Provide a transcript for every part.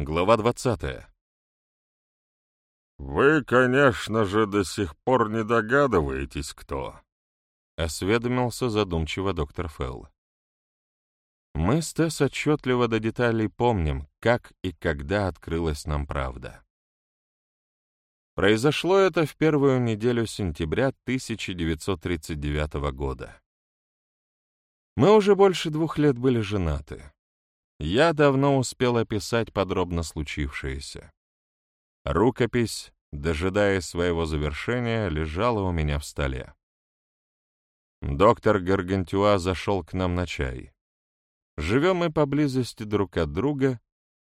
Глава 20. «Вы, конечно же, до сих пор не догадываетесь, кто», — осведомился задумчиво доктор Фелл. Мы с Тесс отчетливо до деталей помним, как и когда открылась нам правда. Произошло это в первую неделю сентября 1939 года. Мы уже больше двух лет были женаты. Я давно успел описать подробно случившееся. Рукопись, дожидаясь своего завершения, лежала у меня в столе. Доктор Гаргантюа зашел к нам на чай. Живем мы поблизости друг от друга,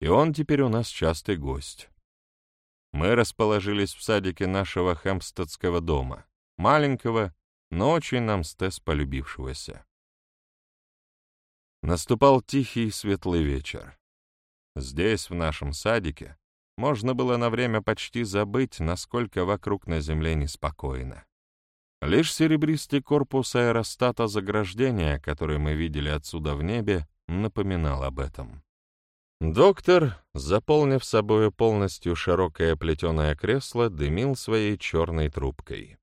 и он теперь у нас частый гость. Мы расположились в садике нашего хэмпстедского дома, маленького, но очень нам с Тесс полюбившегося. Наступал тихий светлый вечер. Здесь, в нашем садике, можно было на время почти забыть, насколько вокруг на земле неспокойно. Лишь серебристый корпус аэростата заграждения, который мы видели отсюда в небе, напоминал об этом. Доктор, заполнив собою полностью широкое плетеное кресло, дымил своей черной трубкой.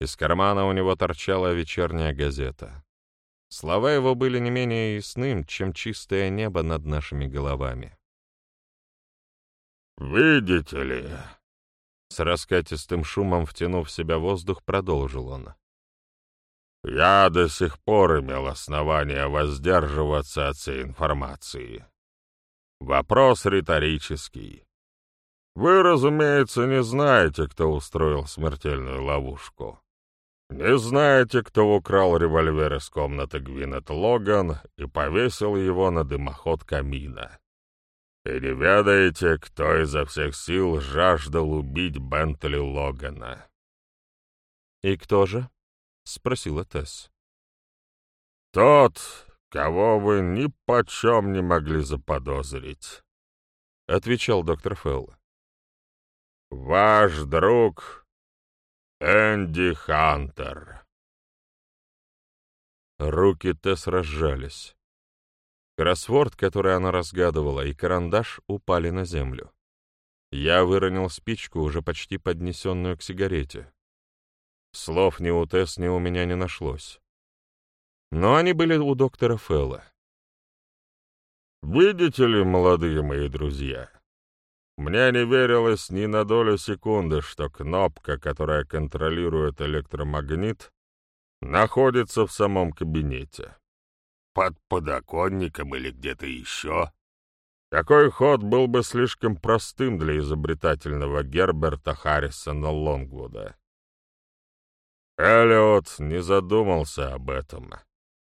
Из кармана у него торчала вечерняя газета. Слова его были не менее ясным, чем чистое небо над нашими головами. «Видите ли...» С раскатистым шумом втянув в себя воздух, продолжил он. «Я до сих пор имел основания воздерживаться от всей информации. Вопрос риторический. Вы, разумеется, не знаете, кто устроил смертельную ловушку. Не знаете, кто украл револьвер из комнаты Гвинет Логан и повесил его на дымоход камина. И не ведаете, кто изо всех сил жаждал убить Бентли Логана. «И кто же?» — спросила Тесс. «Тот, кого вы ни почем не могли заподозрить», — отвечал доктор Фелл. «Ваш друг Энди Хантер». Руки Тесс разжались. Кроссворд, который она разгадывала, и карандаш упали на землю. Я выронил спичку, уже почти поднесенную к сигарете. Слов ни у Тесс, ни у меня не нашлось. Но они были у доктора Фелла. «Видите ли, молодые мои друзья, мне не верилось ни на долю секунды, что кнопка, которая контролирует электромагнит, находится в самом кабинете. Под подоконником или где-то еще. Такой ход был бы слишком простым для изобретательного Герберта Харрисона Лонгвуда. Эллиот не задумался об этом.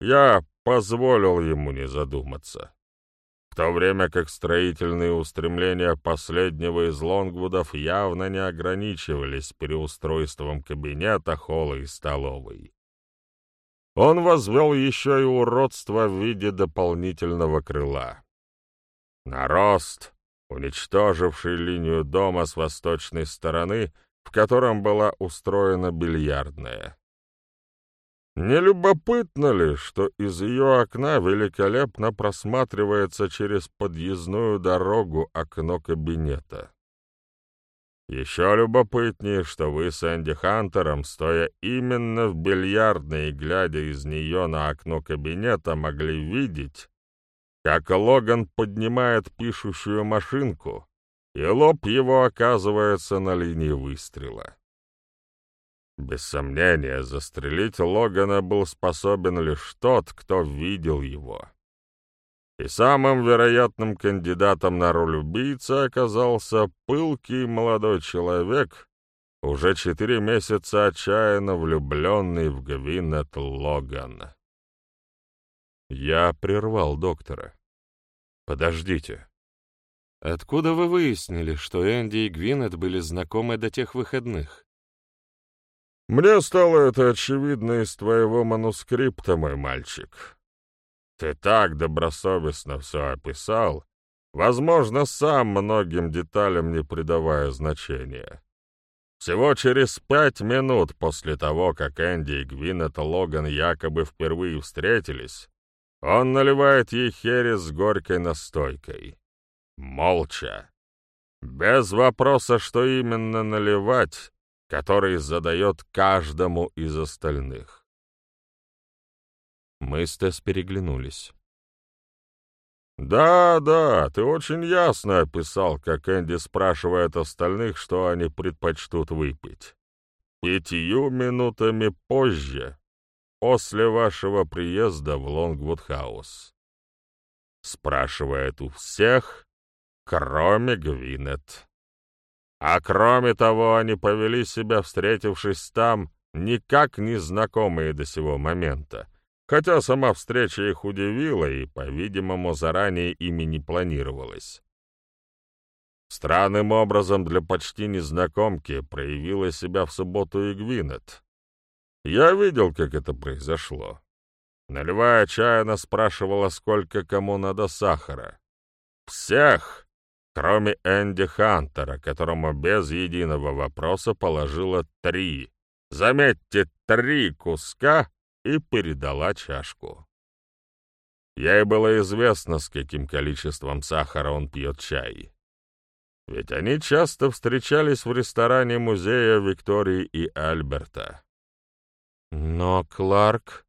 Я позволил ему не задуматься. То время как строительные устремления последнего из Лонгвудов явно не ограничивались переустройством кабинета, холла и столовой. Он возвел еще и уродство в виде дополнительного крыла. Нарост, уничтоживший линию дома с восточной стороны, в котором была устроена бильярдная. Не любопытно ли, что из ее окна великолепно просматривается через подъездную дорогу окно кабинета? Еще любопытнее, что вы с Энди Хантером, стоя именно в бильярдной и глядя из нее на окно кабинета, могли видеть, как Логан поднимает пишущую машинку, и лоб его оказывается на линии выстрела. Без сомнения, застрелить Логана был способен лишь тот, кто видел его. И самым вероятным кандидатом на роль убийцы оказался пылкий молодой человек, уже четыре месяца отчаянно влюбленный в Гвинет Логан. Я прервал доктора. «Подождите. Откуда вы выяснили, что Энди и Гвинет были знакомы до тех выходных?» Мне стало это очевидно из твоего манускрипта, мой мальчик. Ты так добросовестно все описал, возможно, сам многим деталям не придавая значения. Всего через пять минут после того, как Энди и Гвинет Логан якобы впервые встретились, он наливает ей херес с горькой настойкой. молча, без вопроса, что именно наливать, который задает каждому из остальных. Мы с Тесс переглянулись. «Да, да, ты очень ясно описал, как Энди спрашивает остальных, что они предпочтут выпить. Пятью минутами позже, после вашего приезда в Лонгвуд-хаус. Спрашивает у всех, кроме Гвинет. А кроме того, они повели себя, встретившись там, никак не знакомые до сего момента, хотя сама встреча их удивила и, по-видимому, заранее ими не планировалась. Странным образом для почти незнакомки проявила себя в субботу и Гвинет. Я видел, как это произошло. Наливая чай, она спрашивала, сколько кому надо сахара. Всех, кроме Энди Хантера, которому без единого вопроса положила три, заметьте, три куска и передала чашку. Ей было известно, с каким количеством сахара он пьет чай. Ведь они часто встречались в ресторане музея Виктории и Альберта. Но Кларк...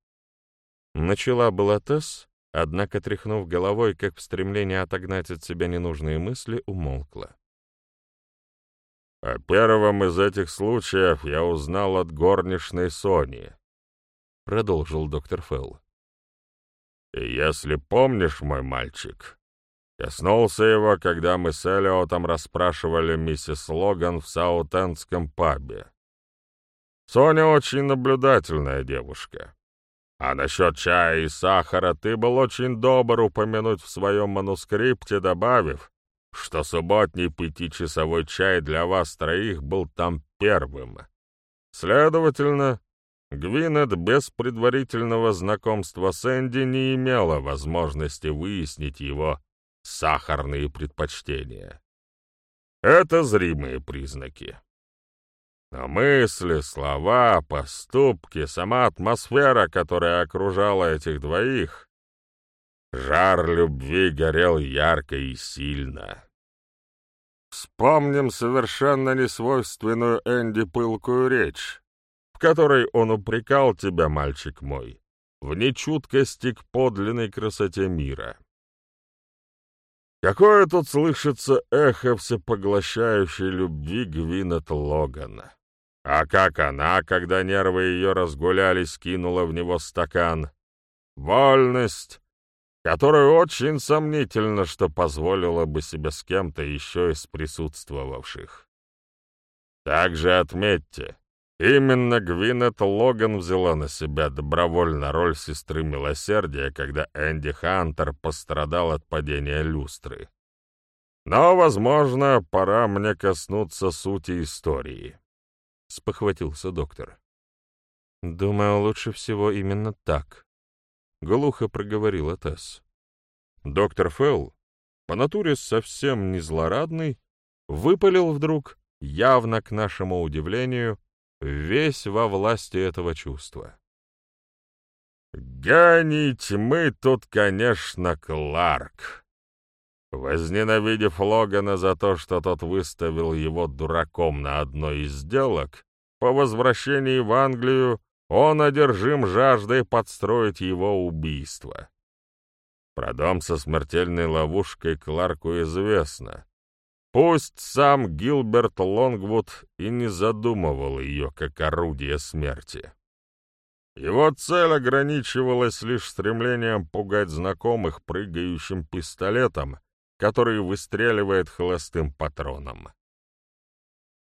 Начала была Тесс, однако, тряхнув головой, как в стремлении отогнать от себя ненужные мысли, умолкла. О первом из этих случаев я узнал от горничной Сони, продолжил доктор Фелл. И если помнишь, мой мальчик, коснулся его, когда мы с Элиотом расспрашивали миссис Логан в Саутендском пабе. Соня очень наблюдательная девушка. А насчет чая и сахара ты был очень добр упомянуть в своем манускрипте, добавив, что субботний пятичасовой чай для вас троих был там первым. Следовательно, Гвинет без предварительного знакомства с Энди не имела возможности выяснить его сахарные предпочтения. Это зримые признаки. Но мысли, слова, поступки, сама атмосфера, которая окружала этих двоих, жар любви горел ярко и сильно. Вспомним совершенно несвойственную Энди пылкую речь, в которой он упрекал тебя, мальчик мой, в нечуткости к подлинной красоте мира. Какое тут слышится эхо всепоглощающей любви Гвинет Логана. А как она, когда нервы ее разгулялись, кинула в него стакан? Вольность, которую очень сомнительно, что позволила бы себе с кем-то еще из присутствовавших. Также отметьте, Именно Гвинет Логан взяла на себя добровольно роль сестры милосердия, когда Энди Хантер пострадал от падения люстры. Но, возможно, пора мне коснуться сути истории. Спохватился доктор. «Думаю, лучше всего именно так», — глухо проговорила Тесс. Доктор Фелл, по натуре совсем не злорадный, выпалил вдруг, явно к нашему удивлению, весь во власти этого чувства. «Гений тьмы тут, конечно, Кларк!» Возненавидев Логана за то, что тот выставил его дураком на одной из сделок, по возвращении в Англию он одержим жаждой подстроить его убийство. Про дом со смертельной ловушкой Кларку известно, Пусть сам Гилберт Лонгвуд и не задумывал ее как орудие смерти. Его цель ограничивалась лишь стремлением пугать знакомых прыгающим пистолетом, который выстреливает холостым патроном.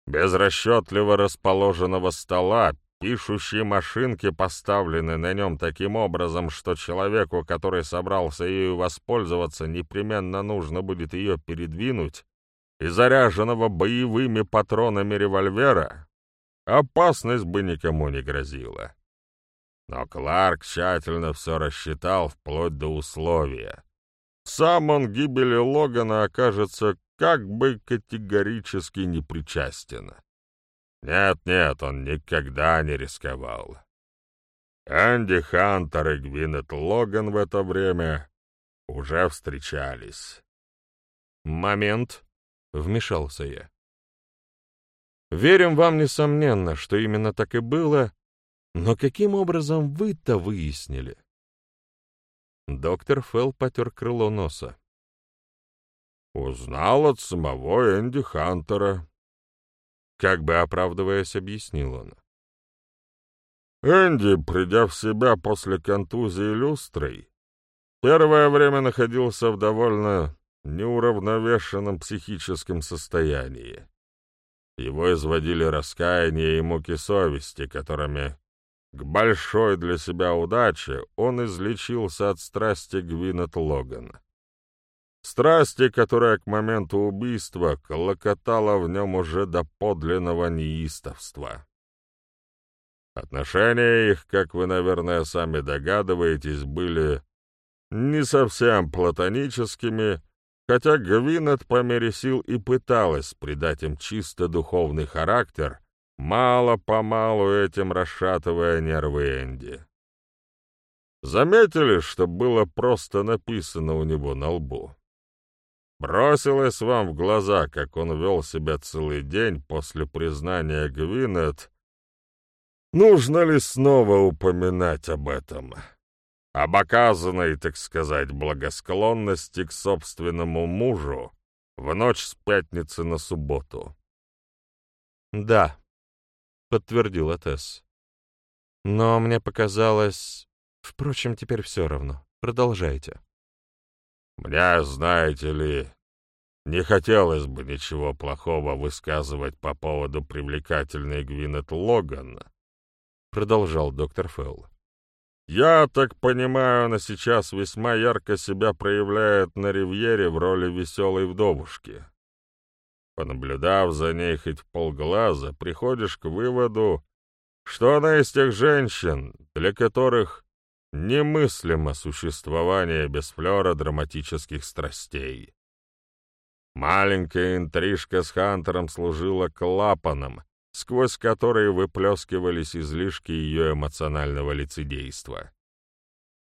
Без расчетливо расположенного стола пишущие машинки поставлены на нем таким образом, что человеку, который собрался ею воспользоваться, непременно нужно будет ее передвинуть, и заряженного боевыми патронами револьвера, опасность бы никому не грозила. Но Кларк тщательно все рассчитал вплоть до условия. Сам он гибели Логана окажется как бы категорически непричастен. Нет-нет, он никогда не рисковал. Энди Хантер и Гвинет Логан в это время уже встречались. момент», — вмешался я. «Верим вам, несомненно, что именно так и было, но каким образом вы-то выяснили?» Доктор Фелл потер крыло носа. «Узнал от самого Энди Хантера», — как бы оправдываясь, объяснил он. Энди, придя в себя после контузии люстрой, первое время находился в довольно неуравновешенном психическом состоянии. Его изводили раскаяние и муки совести, которыми, к большой для себя удаче, он излечился от страсти Гвинет Логан. Страсти, которая к моменту убийства колокотала в нем уже до подлинного неистовства. Отношения их, как вы, наверное, сами догадываетесь, были не совсем платоническими, хотя Гвинет по мере сил и пыталась придать им чисто духовный характер, мало-помалу этим расшатывая нервы Энди. Заметили, что было просто написано у него на лбу? Бросилось вам в глаза, как он вел себя целый день после признания Гвинет, Нужно ли снова упоминать об этом? Об оказанной, так сказать, благосклонности к собственному мужу в ночь с пятницы на субботу? «Да», — подтвердила Тесс. «Но мне показалось... Впрочем, теперь все равно. Продолжайте». «Мне, знаете ли, не хотелось бы ничего плохого высказывать по поводу привлекательной Гвинет Логан, продолжал доктор Фелл. «Я так понимаю, она сейчас весьма ярко себя проявляет на ривьере в роли веселой вдовушки. Понаблюдав за ней хоть полглаза, приходишь к выводу, что она из тех женщин, для которых немыслимо существование без флера драматических страстей. Маленькая интрижка с Хантером служила клапаном, сквозь которые выплескивались излишки ее эмоционального лицедейства.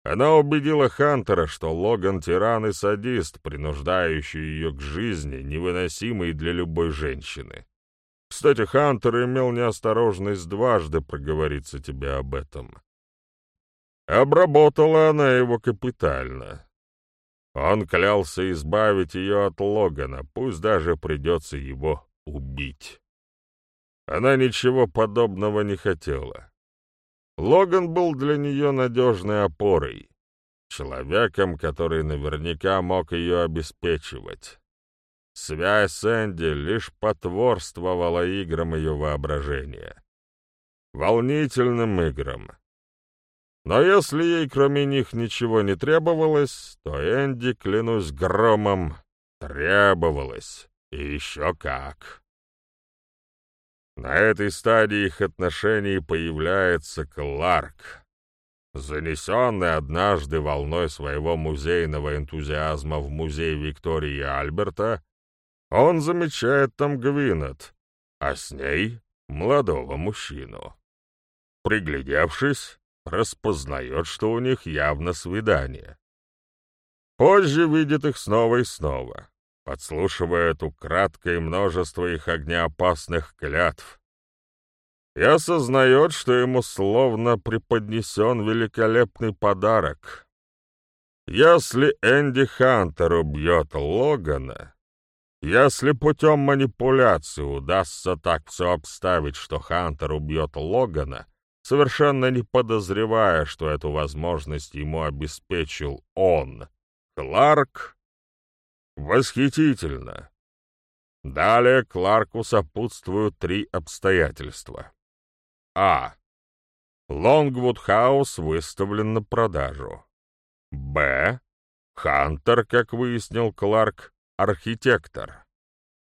Она убедила Хантера, что Логан — тиран и садист, принуждающий ее к жизни, невыносимой для любой женщины. Кстати, Хантер имел неосторожность дважды проговориться тебе об этом. Обработала она его капитально. Он клялся избавить ее от Логана, пусть даже придется его убить. Она ничего подобного не хотела. Логан был для нее надежной опорой, человеком, который наверняка мог ее обеспечивать. Связь с Энди лишь потворствовала играм ее воображения. Волнительным играм. Но если ей кроме них ничего не требовалось, то Энди, клянусь громом, требовалось. И еще как. На этой стадии их отношений появляется Кларк. Занесенный однажды волной своего музейного энтузиазма в музей Виктории и Альберта, он замечает там Гвинет, а с ней — молодого мужчину. Приглядевшись, распознает, что у них явно свидание. Позже видит их снова и снова подслушивает украдкой множество их огнеопасных клятв, и осознает, что ему словно преподнесен великолепный подарок. Если Энди Хантер убьет Логана, если путем манипуляции удастся так все обставить, что Хантер убьет Логана, совершенно не подозревая, что эту возможность ему обеспечил он, Кларк Восхитительно. Далее Кларку сопутствуют три обстоятельства. А. Лонгвуд Хаус выставлен на продажу. Б. Хантер, как выяснил Кларк, архитектор.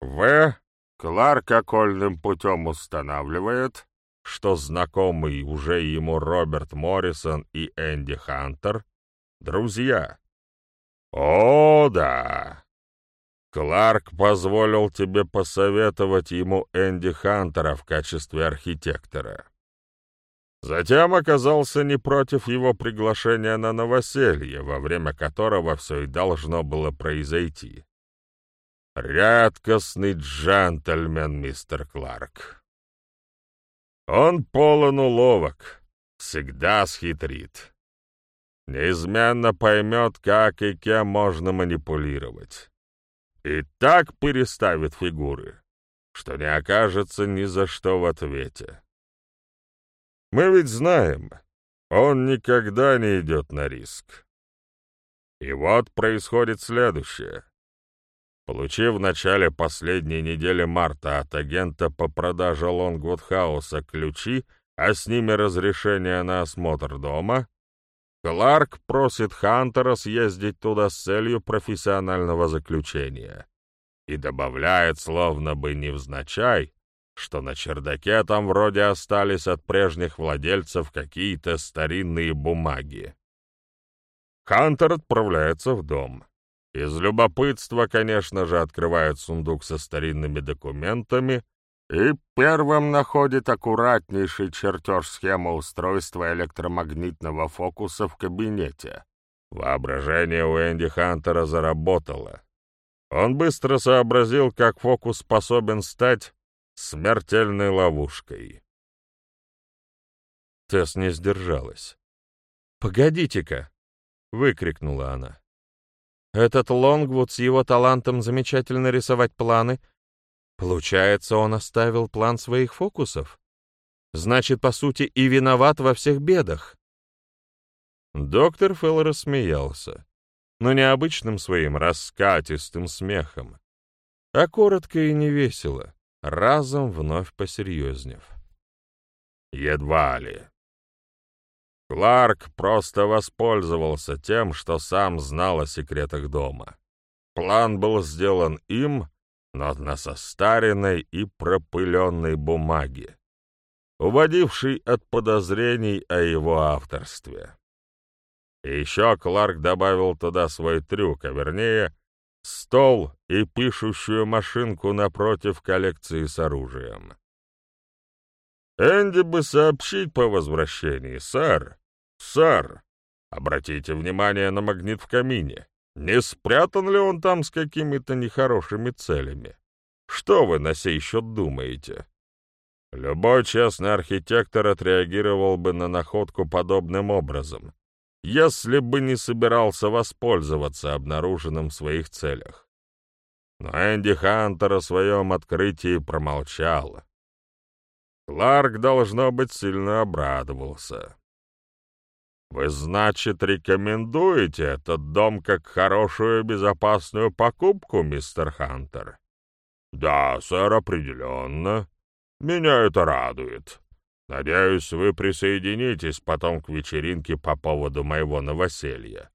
В. Кларк окольным путем устанавливает, что знакомый уже ему Роберт Моррисон и Энди Хантер — друзья. О, да! Кларк позволил тебе посоветовать ему Энди Хантера в качестве архитектора. Затем оказался не против его приглашения на новоселье, во время которого все и должно было произойти. Редкостный джентльмен, мистер Кларк. Он полон уловок, всегда схитрит. Неизменно поймет, как и кем можно манипулировать. И так переставит фигуры, что не окажется ни за что в ответе. Мы ведь знаем, он никогда не идет на риск. И вот происходит следующее. Получив в начале последней недели марта от агента по продаже Лонгвуд-хауса ключи, а с ними разрешение на осмотр дома, Кларк просит Хантера съездить туда с целью профессионального заключения и добавляет, словно бы невзначай, что на чердаке там вроде остались от прежних владельцев какие-то старинные бумаги. Хантер отправляется в дом. Из любопытства, конечно же, открывает сундук со старинными документами и первым находит аккуратнейший чертеж схемы устройства электромагнитного фокуса в кабинете. Воображение у Энди Хантера заработало. Он быстро сообразил, как фокус способен стать смертельной ловушкой. Тесс не сдержалась. «Погодите-ка!» — выкрикнула она. Этот Лонгвуд с его талантом замечательно рисовать планы. Получается, он оставил план своих фокусов? Значит, по сути, и виноват во всех бедах. Доктор Фелл рассмеялся, но не обычным своим раскатистым смехом, а коротко и невесело, разом вновь посерьезнев. «Едва ли», Кларк просто воспользовался тем, что сам знал о секретах дома. План был сделан им, но на состаренной и пропыленной бумаге, уводившей от подозрений о его авторстве. И еще Кларк добавил туда свой трюк, а вернее, стол и пишущую машинку напротив коллекции с оружием. «Энди бы сообщить по возвращении, сэр. Сэр, обратите внимание на магнит в камине. Не спрятан ли он там с какими-то нехорошими целями? Что вы на сей счет думаете?» Любой честный архитектор отреагировал бы на находку подобным образом, если бы не собирался воспользоваться обнаруженным в своих целях. Но Энди Хантер о своем открытии промолчал. Кларк, должно быть, сильно обрадовался. «Вы, значит, рекомендуете этот дом как хорошую безопасную покупку, мистер Хантер?» «Да, сэр, определенно. Меня это радует. Надеюсь, вы присоединитесь потом к вечеринке по поводу моего новоселья.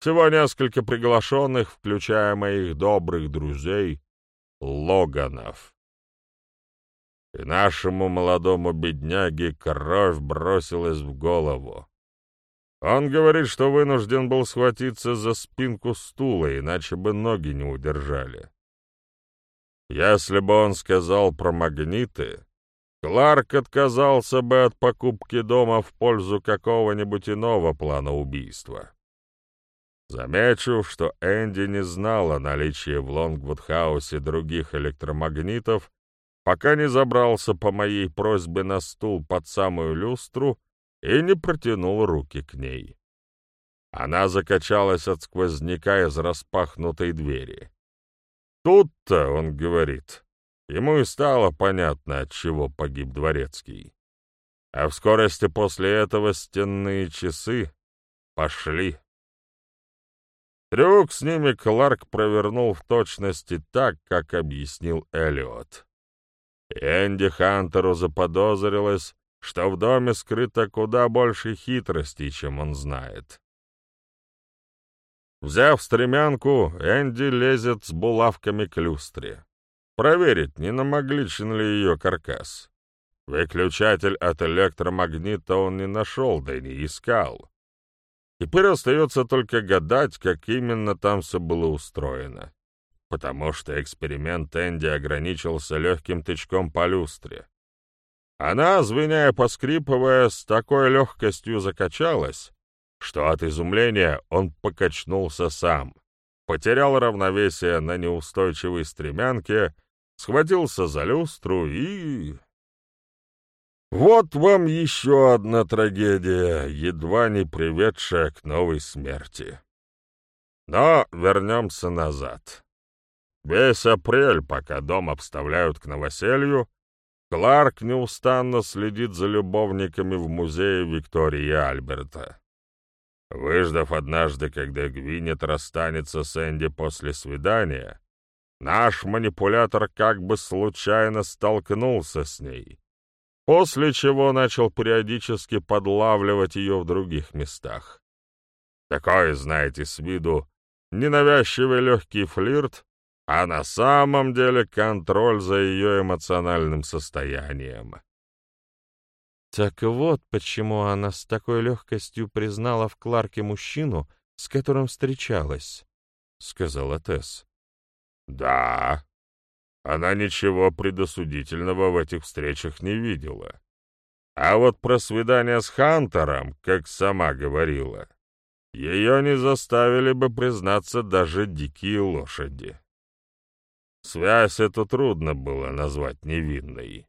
Всего несколько приглашенных, включая моих добрых друзей, Логанов» и нашему молодому бедняге кровь бросилась в голову. Он говорит, что вынужден был схватиться за спинку стула, иначе бы ноги не удержали. Если бы он сказал про магниты, Кларк отказался бы от покупки дома в пользу какого-нибудь иного плана убийства. Замечу, что Энди не знал о наличии в Лонгвуд-хаусе других электромагнитов пока не забрался по моей просьбе на стул под самую люстру и не протянул руки к ней. Она закачалась от сквозняка из распахнутой двери. Тут-то, он говорит, ему и стало понятно, от чего погиб дворецкий. А в скорости после этого стенные часы пошли. Трюк с ними Кларк провернул в точности так, как объяснил Эллиот. Энди Хантеру заподозрилось, что в доме скрыто куда больше хитростей, чем он знает. Взяв стремянку, Энди лезет с булавками к люстре. Проверить, не намагличен ли ее каркас. Выключатель от электромагнита он не нашел, да и не искал. Теперь остается только гадать, как именно там все было устроено потому что эксперимент Энди ограничился легким тычком по люстре. Она, звеняя поскрипывая, с такой легкостью закачалась, что от изумления он покачнулся сам, потерял равновесие на неустойчивой стремянке, схватился за люстру и... Вот вам еще одна трагедия, едва не приведшая к новой смерти. Но вернемся назад. Весь апрель, пока дом обставляют к новоселью, Кларк неустанно следит за любовниками в музее Виктории Альберта. Выждав однажды, когда Гвинет расстанется с Энди после свидания, наш манипулятор как бы случайно столкнулся с ней, после чего начал периодически подлавливать ее в других местах. Такой, знаете, с виду ненавязчивый легкий флирт, а на самом деле контроль за ее эмоциональным состоянием. Так вот, почему она с такой легкостью признала в Кларке мужчину, с которым встречалась, — сказала Тесс. Да, она ничего предосудительного в этих встречах не видела. А вот про свидание с Хантером, как сама говорила, ее не заставили бы признаться даже дикие лошади. Связь эту трудно было назвать невинной.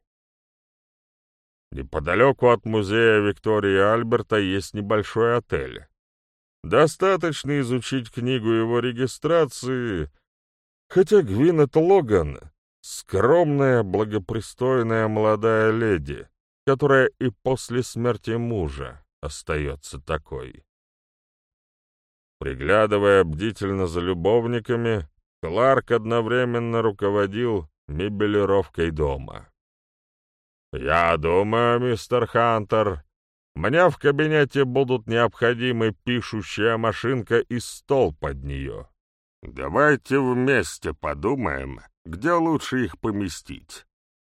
Неподалеку от музея Виктории Альберта есть небольшой отель. Достаточно изучить книгу его регистрации, хотя Гвинет Логан — скромная, благопристойная молодая леди, которая и после смерти мужа остается такой. Приглядывая бдительно за любовниками, Кларк одновременно руководил мебелировкой дома. «Я думаю, мистер Хантер, мне в кабинете будут необходимы пишущая машинка и стол под нее. Давайте вместе подумаем, где лучше их поместить.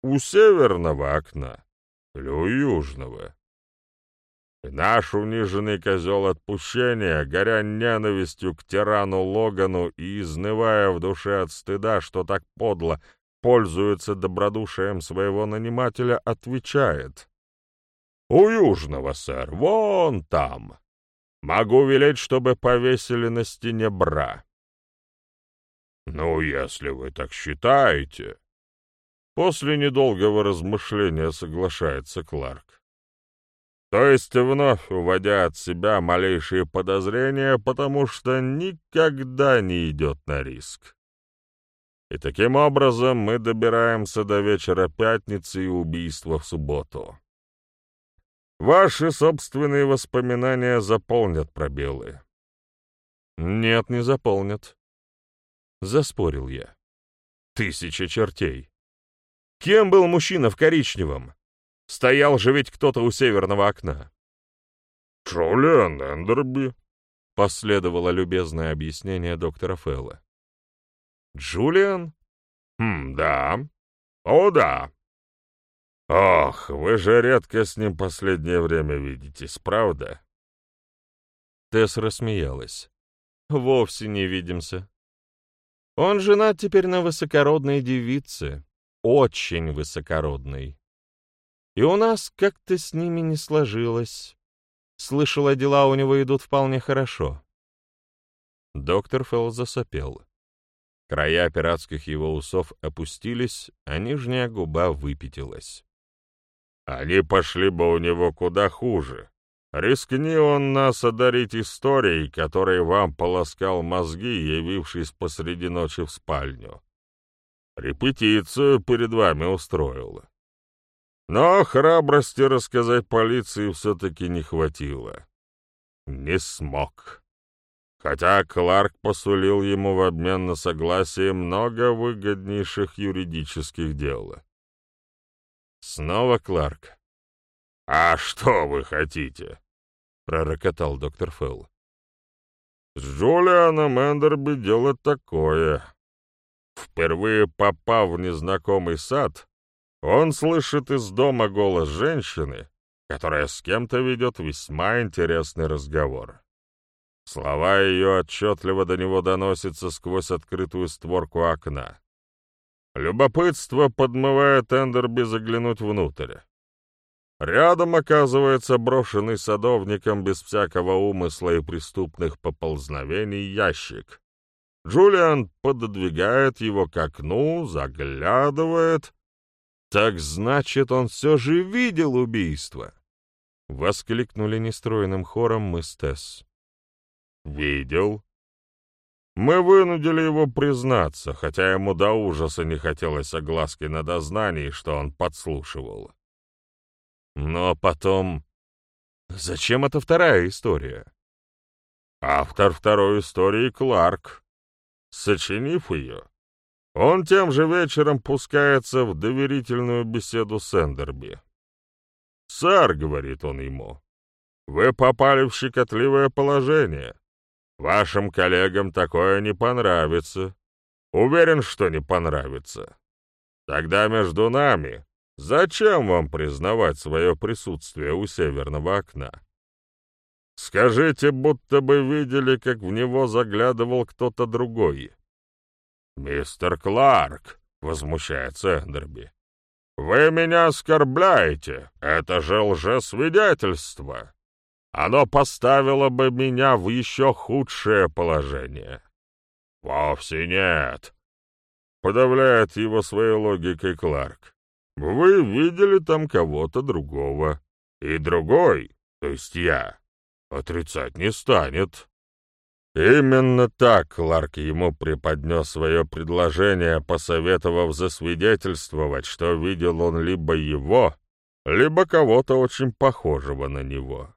У северного окна или у южного?» И наш униженный козел отпущения, горя ненавистью к тирану Логану и изнывая в душе от стыда, что так подло пользуется добродушием своего нанимателя, отвечает. «У Южного, сэр, вон там. Могу велеть, чтобы повесили на стене бра». «Ну, если вы так считаете...» После недолгого размышления соглашается Кларк. То есть вновь уводя от себя малейшие подозрения, потому что никогда не идет на риск. И таким образом мы добираемся до вечера пятницы и убийства в субботу. Ваши собственные воспоминания заполнят пробелы. Нет, не заполнят. Заспорил я. Тысяча чертей. Кем был мужчина в коричневом? Стоял же ведь кто-то у северного окна. «Джулиан Эндерби», — последовало любезное объяснение доктора Фелла. «Джулиан?» «Хм, да. О, да. Ох, вы же редко с ним последнее время видитесь, правда?» Тесс рассмеялась. «Вовсе не видимся. Он женат теперь на высокородной девице, очень высокородной. И у нас как-то с ними не сложилось. Слышала, дела у него идут вполне хорошо. Доктор Фелл засопел. Края пиратских его усов опустились, а нижняя губа выпятилась. «Они пошли бы у него куда хуже. Рискни он нас одарить историей, которой вам полоскал мозги, явившись посреди ночи в спальню. Репетицию перед вами устроил. Но храбрости рассказать полиции все-таки не хватило. Не смог. Хотя Кларк посулил ему в обмен на согласие много выгоднейших юридических дел. Снова Кларк. «А что вы хотите?» — пророкотал доктор Фелл. «С Джулианом Эндерби дело такое. Впервые попав в незнакомый сад, он слышит из дома голос женщины, которая с кем-то ведет весьма интересный разговор. Слова ее отчетливо до него доносятся сквозь открытую створку окна. Любопытство подмывает Эндерби заглянуть внутрь. Рядом оказывается брошенный садовником без всякого умысла и преступных поползновений ящик. Джулиан пододвигает его к окну, заглядывает. «Так значит, он все же видел убийство!» — воскликнули нестроенным хором мы с Тесс. «Видел. Мы вынудили его признаться, хотя ему до ужаса не хотелось огласки на дознании, что он подслушивал. Но потом... Зачем это вторая история? Автор второй истории Кларк. Сочинив ее, он тем же вечером пускается в доверительную беседу с Эндерби. «Сэр», — говорит он ему, — «вы попали в щекотливое положение. Вашим коллегам такое не понравится. Уверен, что не понравится. Тогда между нами зачем вам признавать свое присутствие у северного окна? Скажите, будто бы видели, как в него заглядывал кто-то другой. «Мистер Кларк», — возмущается Эндерби, — «вы меня оскорбляете, это же лжесвидетельство. Оно поставило бы меня в еще худшее положение». «Вовсе нет», — подавляет его своей логикой Кларк. «Вы видели там кого-то другого, и другой, то есть я, отрицать не станет». Именно так Кларк ему преподнес свое предложение, посоветовав засвидетельствовать, что видел он либо его, либо кого-то очень похожего на него.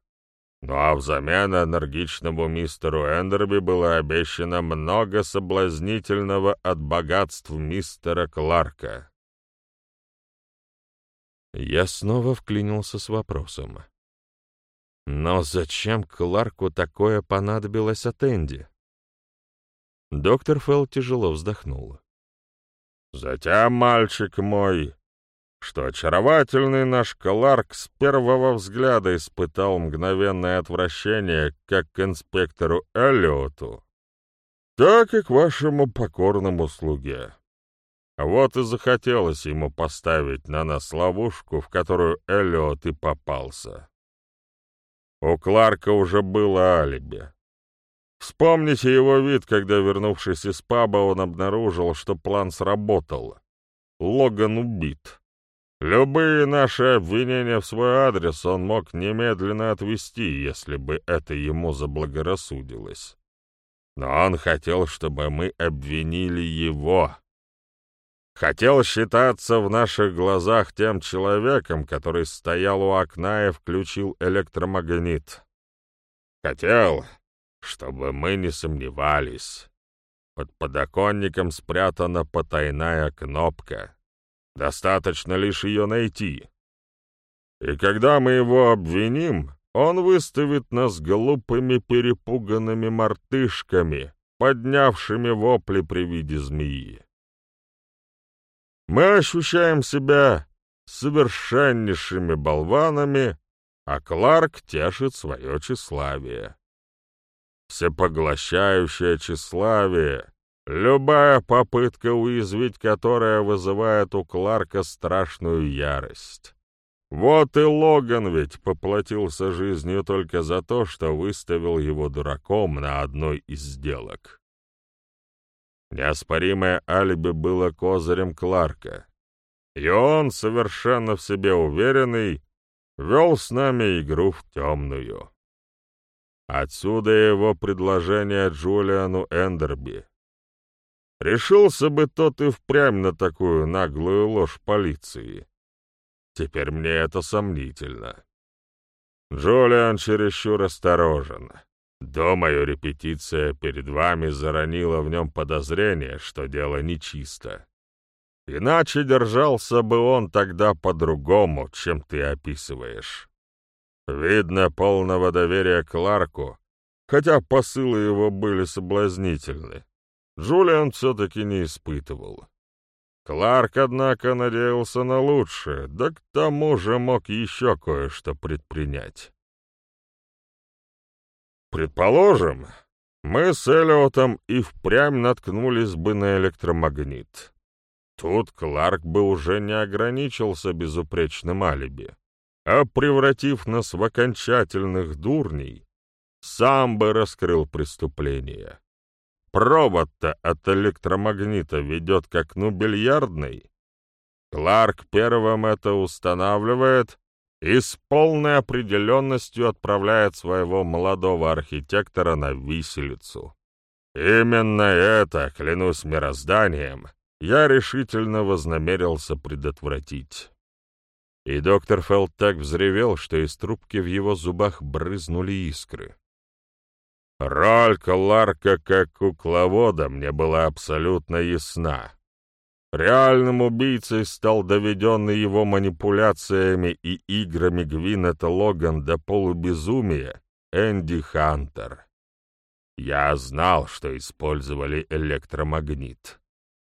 Ну а взамен энергичному мистеру Эндерби было обещано много соблазнительного от богатств мистера Кларка. Я снова вклинился с вопросом. Но зачем Кларку такое понадобилось от Энди? Доктор Фелл тяжело вздохнул. «Затем, мальчик мой, что очаровательный наш Кларк с первого взгляда испытал мгновенное отвращение как к инспектору Эллиоту, так и к вашему покорному слуге. Вот и захотелось ему поставить на нас ловушку, в которую Эллиот и попался. У Кларка уже было алиби. Вспомните его вид, когда, вернувшись из паба, он обнаружил, что план сработал. Логан убит. Любые наши обвинения в свой адрес он мог немедленно отвести, если бы это ему заблагорассудилось. Но он хотел, чтобы мы обвинили его. Хотел считаться в наших глазах тем человеком, который стоял у окна и включил электромагнит. Хотел, чтобы мы не сомневались. Под подоконником спрятана потайная кнопка. Достаточно лишь ее найти. И когда мы его обвиним, он выставит нас глупыми перепуганными мартышками, поднявшими вопли при виде змеи. Мы ощущаем себя совершеннейшими болванами, а Кларк тешит свое тщеславие. Всепоглощающее тщеславие, любая попытка уязвить которое вызывает у Кларка страшную ярость. Вот и Логан ведь поплатился жизнью только за то, что выставил его дураком на одной из сделок. Неоспоримое алиби было козырем Кларка. И он, совершенно в себе уверенный, вел с нами игру в темную. Отсюда его предложение Джулиану Эндерби. Решился бы тот и впрямь на такую наглую ложь полиции. Теперь мне это сомнительно. Джулиан чересчур осторожен. Думаю, репетиция перед вами заронила в нем подозрение, что дело нечисто. Иначе держался бы он тогда по-другому, чем ты описываешь. Видно полного доверия Кларку, хотя посылы его были соблазнительны. Джулиан все-таки не испытывал. Кларк, однако, надеялся на лучшее, да к тому же мог еще кое-что предпринять. Предположим, мы с Эллиотом и впрямь наткнулись бы на электромагнит. Тут Кларк бы уже не ограничился безупречным алиби, а, превратив нас в окончательных дурней, сам бы раскрыл преступление. провод-то от электромагнита ведет к окну бильярдной. Кларк первым это устанавливает и с полной определенностью отправляет своего молодого архитектора на виселицу. Именно это, клянусь мирозданием, я решительно вознамерился предотвратить. И доктор Фелд так взревел, что из трубки в его зубах брызнули искры. Роль Кларка как кукловода мне была абсолютно ясна. Реальным убийцей стал доведенный его манипуляциями и играми Гвинета Логан до полубезумия Энди Хантер. Я знал, что использовали электромагнит.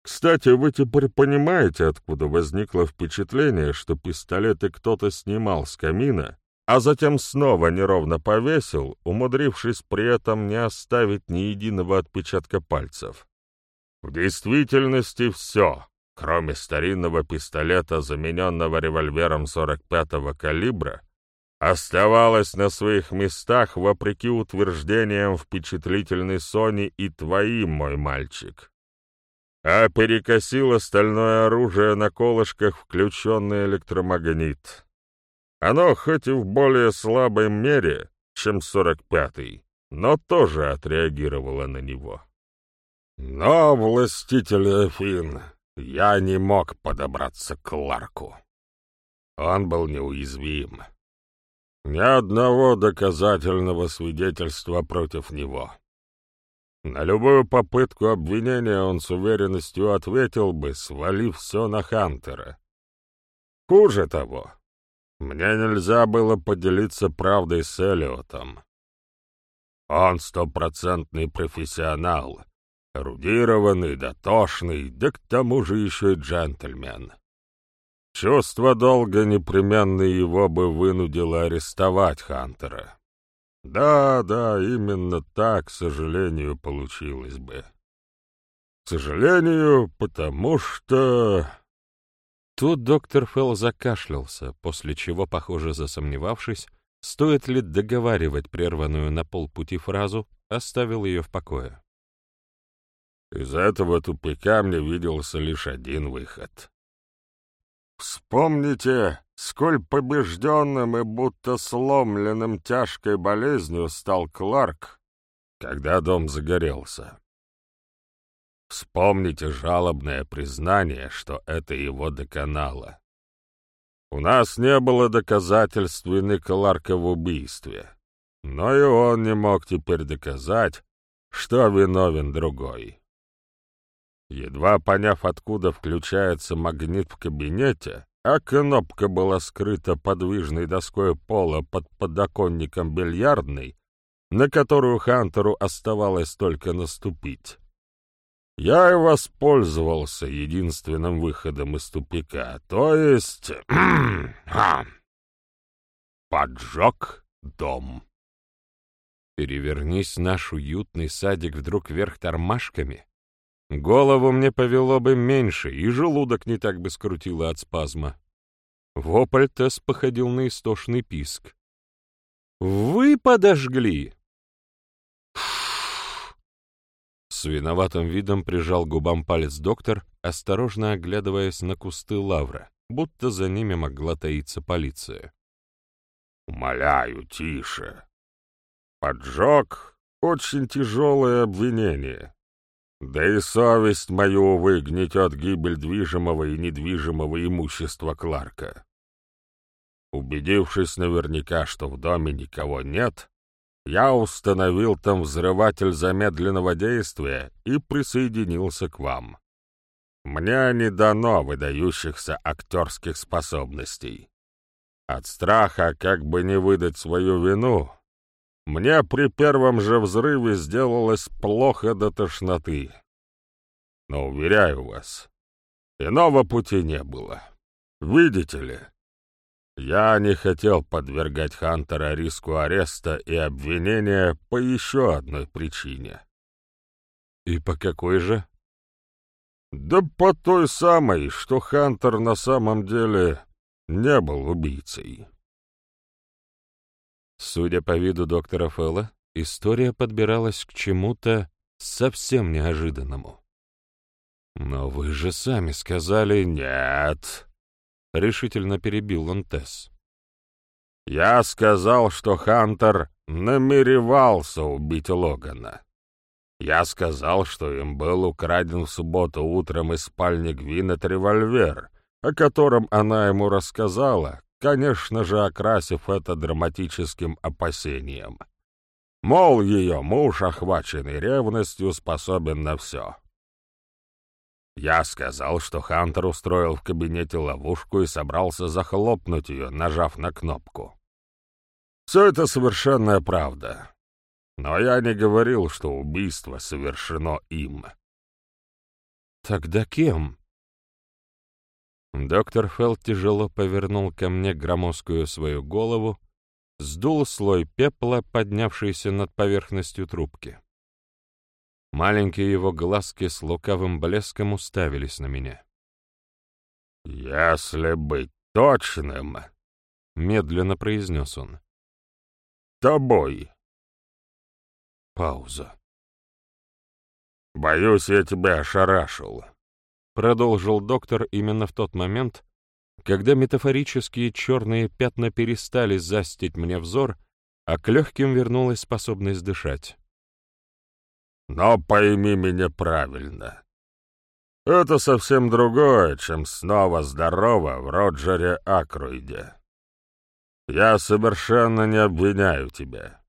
Кстати, вы теперь понимаете, откуда возникло впечатление, что пистолеты кто-то снимал с камина, а затем снова неровно повесил, умудрившись при этом не оставить ни единого отпечатка пальцев. В действительности все, кроме старинного пистолета, замененного револьвером 45-го калибра, оставалось на своих местах вопреки утверждениям впечатлительной Сони и твоим, мой мальчик а перекосил остальное оружие на колышках включенный электромагнит. Оно хоть и в более слабой мере, чем 45-й, но тоже отреагировало на него. Но, властитель Эфин, я не мог подобраться к Ларку. Он был неуязвим. Ни одного доказательного свидетельства против него. На любую попытку обвинения он с уверенностью ответил бы, свалив все на Хантера. Хуже того, мне нельзя было поделиться правдой с Эллиотом. Он стопроцентный профессионал, эрудированный, дотошный, да к тому же еще и джентльмен. Чувство долга непременно его бы вынудило арестовать Хантера. Да, да, именно так, к сожалению, получилось бы. К сожалению, потому что... Тут доктор Фелл закашлялся, после чего, похоже засомневавшись, стоит ли договаривать прерванную на полпути фразу, оставил ее в покое. Из этого тупика мне виделся лишь один выход. Вспомните, сколь побежденным и будто сломленным тяжкой болезнью стал Кларк, когда дом загорелся. Вспомните жалобное признание, что это его доконало. У нас не было доказательств вины Кларка в убийстве, но и он не мог теперь доказать, что виновен другой. Едва поняв, откуда включается магнит в кабинете, а кнопка была скрыта подвижной доской пола под подоконником бильярдной, на которую Хантеру оставалось только наступить. Я и воспользовался единственным выходом из тупика, то есть... поджег дом. Перевернись наш уютный садик вдруг вверх тормашками, Голову мне повело бы меньше, и желудок не так бы скрутило от спазма. Вопль Тесс походил на истошный писк. «Вы подожгли!» С виноватым видом прижал губам палец доктор, осторожно оглядываясь на кусты лавра, будто за ними могла таиться полиция. «Умоляю, тише. Поджог — очень тяжелое обвинение. Да и совесть мою, увы, гнетет гибель движимого и недвижимого имущества Кларка. Убедившись наверняка, что в доме никого нет, я установил там взрыватель замедленного действия и присоединился к вам. Мне не дано выдающихся актерских способностей. От страха, как бы не выдать свою вину, мне при первом же взрыве сделалось плохо до тошноты. Но, уверяю вас, иного пути не было. Видите ли, я не хотел подвергать Хантера риску ареста и обвинения по еще одной причине. И по какой же? Да по той самой, что Хантер на самом деле не был убийцей. Судя по виду доктора Фэлла, история подбиралась к чему-то совсем неожиданному. «Но вы же сами сказали «нет», — решительно перебил он Тесс. «Я сказал, что Хантер намеревался убить Логана. Я сказал, что им был украден в субботу утром из спальни Гвинет револьвер, о котором она ему рассказала, конечно же, окрасив это драматическим опасением. Мол, ее муж, охваченный ревностью, способен на все. Я сказал, что Хантер устроил в кабинете ловушку и собрался захлопнуть ее, нажав на кнопку. Все это совершенная правда. Но я не говорил, что убийство совершено им. Тогда кем? Доктор Фелл тяжело повернул ко мне громоздкую свою голову, сдул слой пепла, поднявшийся над поверхностью трубки. Маленькие его глазки с лукавым блеском уставились на меня. «Если быть точным», — медленно произнес он, — «тобой». Пауза. «Боюсь, я тебя ошарашил», продолжил доктор именно в тот момент, когда метафорические черные пятна перестали застить мне взор, а к легким вернулась способность дышать. «Но пойми меня правильно. Это совсем другое, чем снова здорово в Роджере Акруиде. Я совершенно не обвиняю тебя.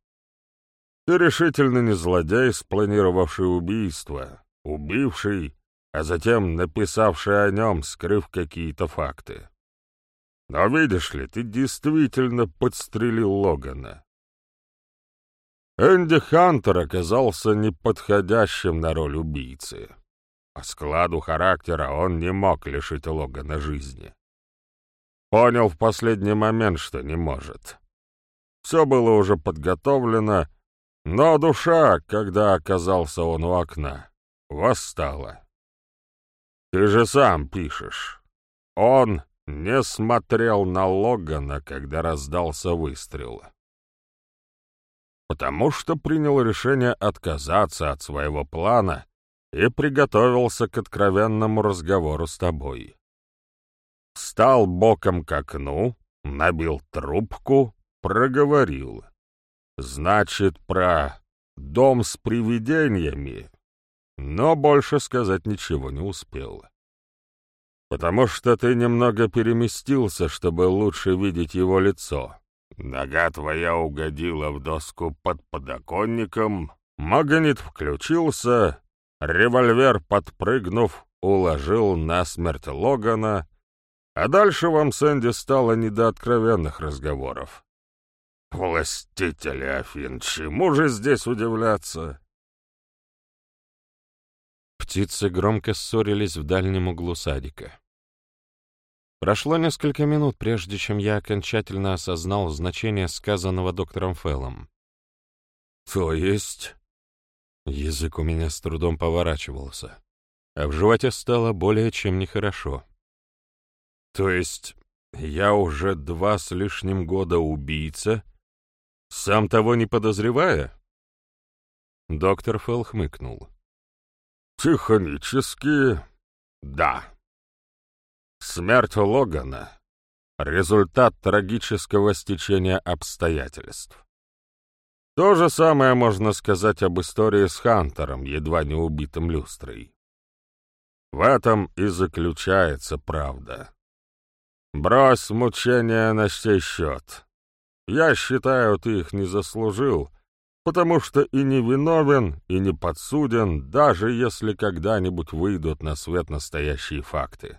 Ты решительно не злодей, спланировавший убийство, убивший а затем написавший о нем, скрыв какие-то факты. Но видишь ли, ты действительно подстрелил Логана. Энди Хантер оказался неподходящим на роль убийцы. По складу характера он не мог лишить Логана жизни. Понял в последний момент, что не может. Все было уже подготовлено, но душа, когда оказался он у окна, восстала. Ты же сам пишешь. Он не смотрел на Логана, когда раздался выстрел. Потому что принял решение отказаться от своего плана и приготовился к откровенному разговору с тобой. Встал боком к окну, набил трубку, проговорил. Значит, про дом с привидениями но больше сказать ничего не успел. «Потому что ты немного переместился, чтобы лучше видеть его лицо. Нога твоя угодила в доску под подоконником, магнит включился, револьвер, подпрыгнув, уложил насмерть Логана, а дальше вам с Энди стало не до откровенных разговоров. Властители Афин, чему же здесь удивляться?» Птицы громко ссорились в дальнем углу садика. Прошло несколько минут, прежде чем я окончательно осознал значение сказанного доктором Феллом. «То есть...» Язык у меня с трудом поворачивался, а в животе стало более чем нехорошо. «То есть я уже два с лишним года убийца, сам того не подозревая?» Доктор Фелл хмыкнул. Технически, да. Смерть Логана — результат трагического стечения обстоятельств. То же самое можно сказать об истории с Хантером, едва не убитым люстрой. В этом и заключается правда. Брось мучения на сей счет. Я считаю, ты их не заслужил, потому что и не виновен, и не подсуден, даже если когда-нибудь выйдут на свет настоящие факты.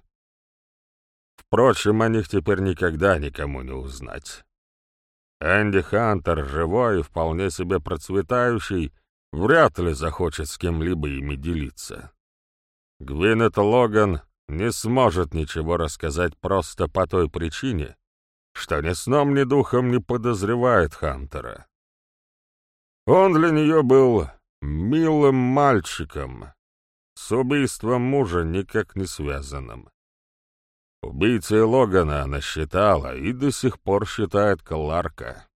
Впрочем, о них теперь никогда никому не узнать. Энди Хантер, живой и вполне себе процветающий, вряд ли захочет с кем-либо ими делиться. Гвинет Логан не сможет ничего рассказать просто по той причине, что ни сном, ни духом не подозревает Хантера. Он для нее был милым мальчиком, с убийством мужа никак не связанным. Убийцей Логана она считала и до сих пор считает Кларка.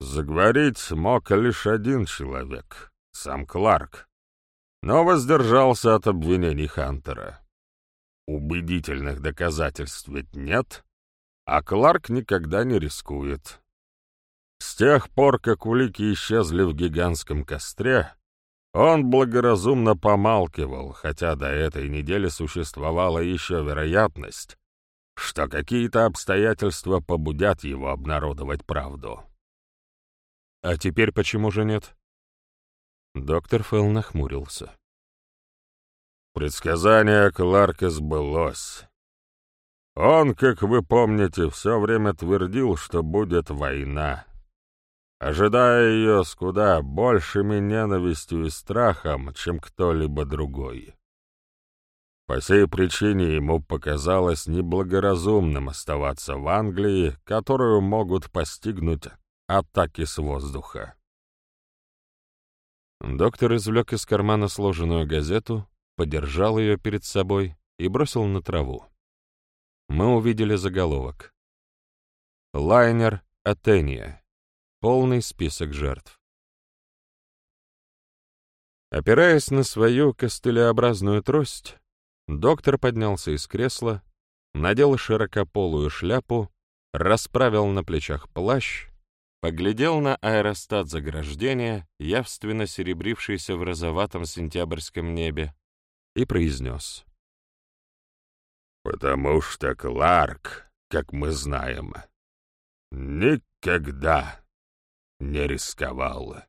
Заговорить мог лишь один человек — сам Кларк, но воздержался от обвинений Хантера. Убедительных доказательств ведь нет, а Кларк никогда не рискует. С тех пор, как улики исчезли в гигантском костре, он благоразумно помалкивал, хотя до этой недели существовала еще вероятность, что какие-то обстоятельства побудят его обнародовать правду. «А теперь почему же нет?» Доктор Фелл нахмурился. Предсказание Кларка сбылось. Он, как вы помните, все время твердил, что будет война, ожидая ее с куда большими ненавистью и страхом, чем кто-либо другой. По сей причине ему показалось неблагоразумным оставаться в Англии, которую могут постигнуть атаки с воздуха. Доктор извлек из кармана сложенную газету, подержал ее перед собой и бросил на траву. Мы увидели заголовок. «Лайнер Атения. Полный список жертв». Опираясь на свою костылеобразную трость, доктор поднялся из кресла, надел широкополую шляпу, расправил на плечах плащ, поглядел на аэростат заграждения, явственно серебрившийся в розоватом сентябрьском небе, и произнес. «Потому что Кларк, как мы знаем, никогда не рисковал».